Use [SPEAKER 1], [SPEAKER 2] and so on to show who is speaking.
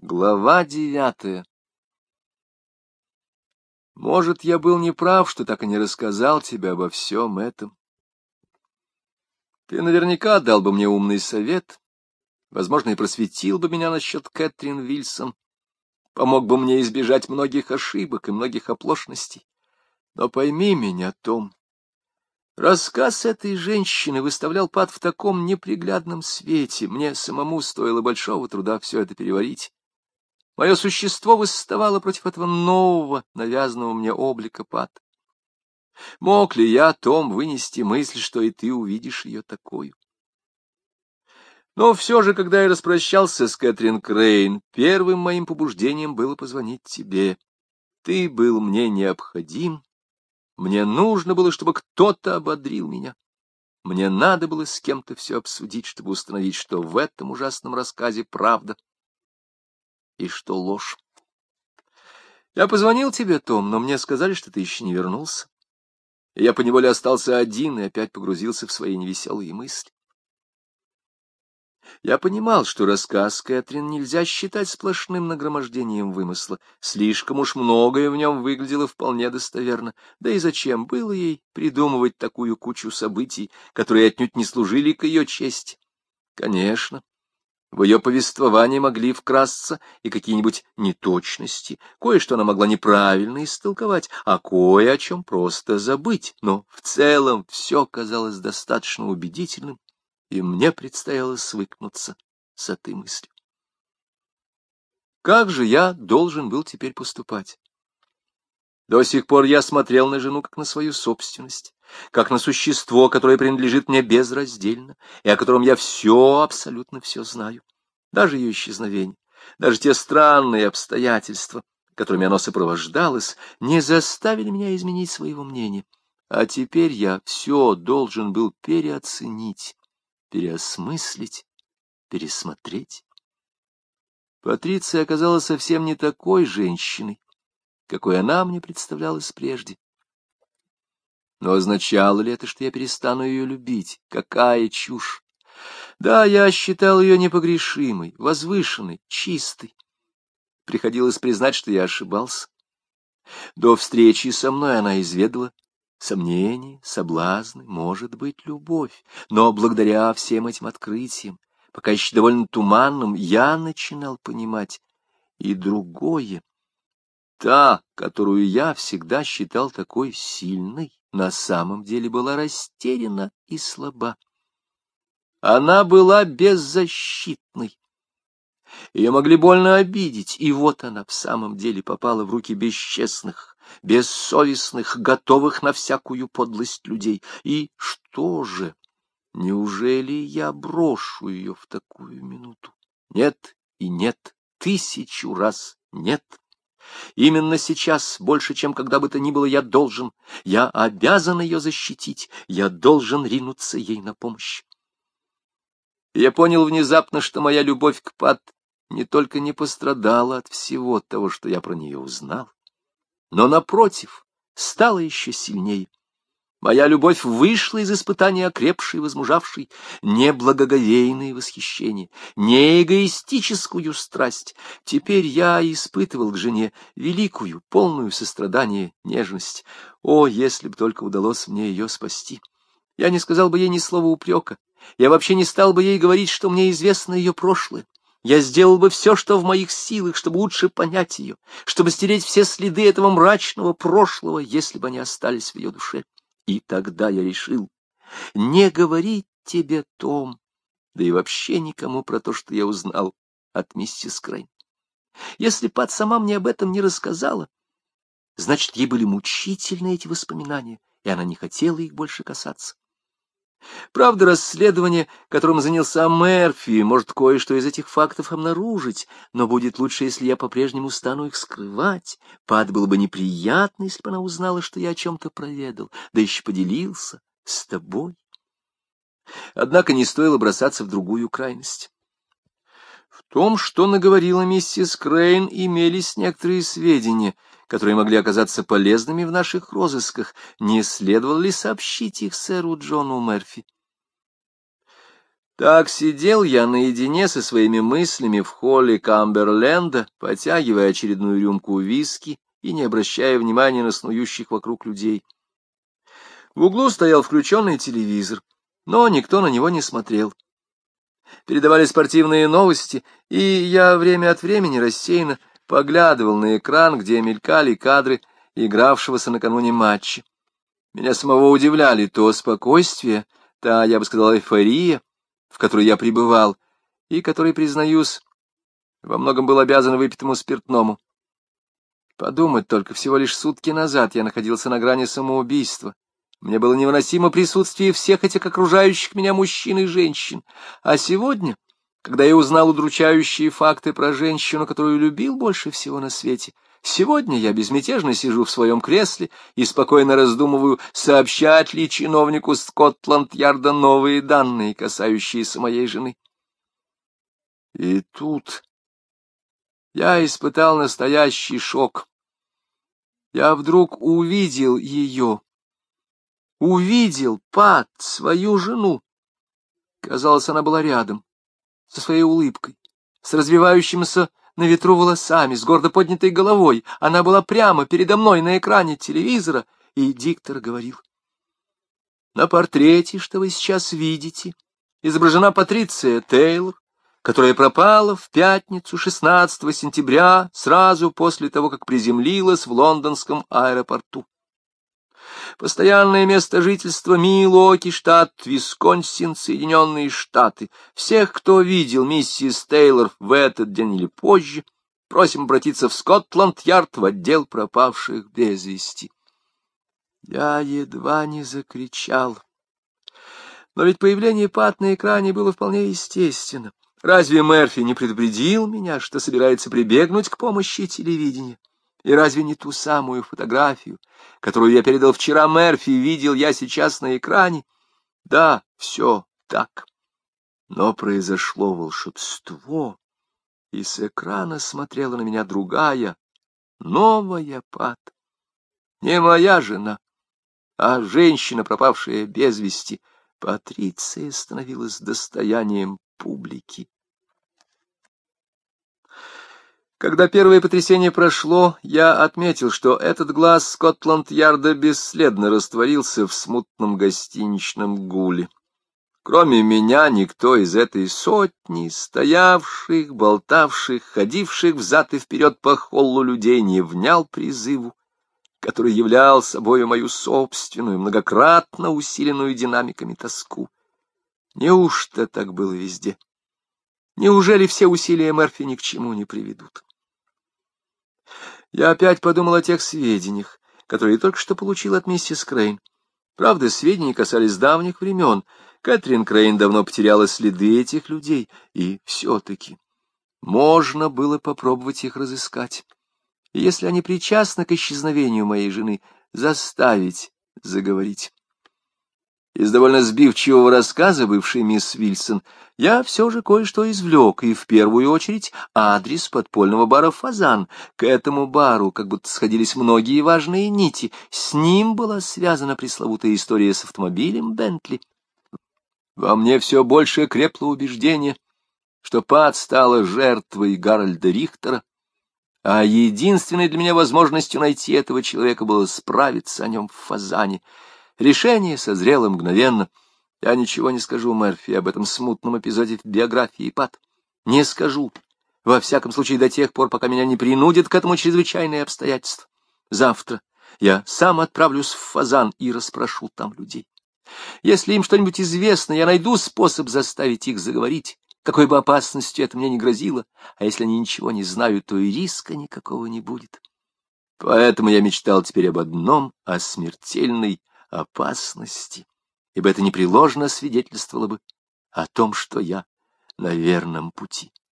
[SPEAKER 1] Глава девятая Может, я был неправ, что так и не рассказал тебе обо всем этом. Ты наверняка дал бы мне умный совет, возможно, и просветил бы меня насчет Кэтрин Вильсон, помог бы мне избежать многих ошибок и многих оплошностей. Но пойми меня, Том, Рассказ этой женщины выставлял Пат в таком неприглядном свете. Мне самому стоило большого труда все это переварить. Мое существо восставало против этого нового, навязанного мне облика Пат. Мог ли я, Том, вынести мысль, что и ты увидишь ее такую? Но все же, когда я распрощался с Кэтрин Крейн, первым моим побуждением было позвонить тебе. Ты был мне необходим, мне нужно было, чтобы кто-то ободрил меня. Мне надо было с кем-то все обсудить, чтобы установить, что в этом ужасном рассказе правда и что ложь. Я позвонил тебе, Том, но мне сказали, что ты еще не вернулся. Я поневоле остался один и опять погрузился в свои невеселые мысли. Я понимал, что рассказ Кэтрин нельзя считать сплошным нагромождением вымысла. Слишком уж многое в нем выглядело вполне достоверно. Да и зачем было ей придумывать такую кучу событий, которые отнюдь не служили к ее чести? Конечно, в ее повествовании могли вкрасться и какие-нибудь неточности, кое-что она могла неправильно истолковать, а кое о чем просто забыть, но в целом все казалось достаточно убедительным и мне предстояло свыкнуться с этой мыслью. Как же я должен был теперь поступать? До сих пор я смотрел на жену как на свою собственность, как на существо, которое принадлежит мне безраздельно, и о котором я все, абсолютно все знаю. Даже ее исчезновение, даже те странные обстоятельства, которыми оно сопровождалось, не заставили меня изменить своего мнения. А теперь я все должен был переоценить переосмыслить, пересмотреть. Патриция оказалась совсем не такой женщиной, какой она мне представлялась прежде. Но означало ли это, что я перестану ее любить? Какая чушь! Да, я считал ее непогрешимой, возвышенной, чистой. Приходилось признать, что я ошибался. До встречи со мной она изведала Сомнения, соблазны, может быть, любовь. Но благодаря всем этим открытиям, пока еще довольно туманным, я начинал понимать и другое. Та, которую я всегда считал такой сильной, на самом деле была растеряна и слаба. Она была беззащитной. Ее могли больно обидеть, и вот она в самом деле попала в руки бесчестных, бессовестных, готовых на всякую подлость людей. И что же? Неужели я брошу ее в такую минуту? Нет и нет, тысячу раз нет. Именно сейчас, больше, чем когда бы то ни было, я должен, я обязан ее защитить, я должен ринуться ей на помощь. Я понял внезапно, что моя любовь к Пат не только не пострадала от всего того, что я про нее узнал, но, напротив, стала еще сильнее. Моя любовь вышла из испытания окрепшей, возмужавшей, не благоговейное восхищение, не эгоистическую страсть. Теперь я испытывал к жене великую, полную сострадание, нежность. О, если бы только удалось мне ее спасти! Я не сказал бы ей ни слова упрека, я вообще не стал бы ей говорить, что мне известно ее прошлое. Я сделал бы все, что в моих силах, чтобы лучше понять ее, чтобы стереть все следы этого мрачного прошлого, если бы они остались в ее душе. И тогда я решил не говорить тебе, Том, да и вообще никому про то, что я узнал от миссис Крейн. Если Пат сама мне об этом не рассказала, значит, ей были мучительны эти воспоминания, и она не хотела их больше касаться. Правда, расследование, которым занялся Мерфи, может кое-что из этих фактов обнаружить, но будет лучше, если я по-прежнему стану их скрывать. Пад было бы неприятно, если бы она узнала, что я о чем-то проведал, да еще поделился с тобой. Однако не стоило бросаться в другую крайность. Том, что наговорила миссис Крейн, имелись некоторые сведения — которые могли оказаться полезными в наших розысках, не следовало ли сообщить их сэру Джону Мерфи? Так сидел я наедине со своими мыслями в холле Камберленда, потягивая очередную рюмку виски и не обращая внимания на снующих вокруг людей. В углу стоял включенный телевизор, но никто на него не смотрел. Передавали спортивные новости, и я время от времени рассеянно поглядывал на экран, где мелькали кадры игравшегося накануне матча. Меня самого удивляли то спокойствие, та, я бы сказал, эйфория, в которой я пребывал, и которой, признаюсь, во многом был обязан выпитому спиртному. Подумать только, всего лишь сутки назад я находился на грани самоубийства. Мне было невыносимо присутствие всех этих окружающих меня мужчин и женщин. А сегодня, когда я узнал удручающие факты про женщину, которую любил больше всего на свете, сегодня я безмятежно сижу в своем кресле и спокойно раздумываю, сообщать ли чиновнику Скотланд-Ярда новые данные, касающиеся моей жены. И тут я испытал настоящий шок. Я вдруг увидел ее, увидел Пат, свою жену. Казалось, она была рядом, со своей улыбкой, с развивающимися на ветру волосами, с гордо поднятой головой. Она была прямо передо мной на экране телевизора, и диктор говорил. На портрете, что вы сейчас видите, изображена Патриция Тейлор, которая пропала в пятницу 16 сентября, сразу после того, как приземлилась в лондонском аэропорту. Постоянное место жительства Милуоки, штат Висконсин, Соединенные Штаты. Всех, кто видел миссис Тейлор в этот день или позже, просим обратиться в Скотланд-Ярд в отдел пропавших без вести. Я едва не закричал. Но ведь появление Пат на экране было вполне естественно. Разве Мерфи не предупредил меня, что собирается прибегнуть к помощи телевидения? И разве не ту самую фотографию, которую я передал вчера Мерфи, видел я сейчас на экране? Да, все так. Но произошло волшебство, и с экрана смотрела на меня другая, новая Пат. Не моя жена, а женщина, пропавшая без вести. Патриция становилась достоянием публики. Когда первое потрясение прошло, я отметил, что этот глаз Скотланд-Ярда бесследно растворился в смутном гостиничном гуле. Кроме меня никто из этой сотни, стоявших, болтавших, ходивших взад и вперед по холлу людей, не внял призыву, который являл собою мою собственную, многократно усиленную динамиками тоску. Неужто так было везде? Неужели все усилия Мерфи ни к чему не приведут? Я опять подумал о тех сведениях, которые только что получил от миссис Крейн. Правда, сведения касались давних времен. Кэтрин Крейн давно потеряла следы этих людей, и все-таки можно было попробовать их разыскать. И если они причастны к исчезновению моей жены, заставить заговорить. Из довольно сбивчивого рассказа бывшей мисс Вильсон я все же кое-что извлек, и в первую очередь адрес подпольного бара «Фазан». К этому бару как будто сходились многие важные нити. С ним была связана пресловутая история с автомобилем Бентли. Во мне все больше крепло убеждение, что Пат стала жертвой Гарольда Рихтера, а единственной для меня возможностью найти этого человека было справиться о нем в «Фазане». Решение созрело мгновенно. Я ничего не скажу Мерфи об этом смутном эпизоде в биографии Пат. Не скажу. Во всяком случае, до тех пор, пока меня не принудят к этому чрезвычайные обстоятельства. Завтра я сам отправлюсь в Фазан и расспрошу там людей. Если им что-нибудь известно, я найду способ заставить их заговорить, какой бы опасностью это мне не грозило, а если они ничего не знают, то и риска никакого не будет. Поэтому я мечтал теперь об одном, о смертельной опасности, ибо это непреложно свидетельствовало бы о том, что я на верном пути.